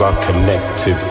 are connected,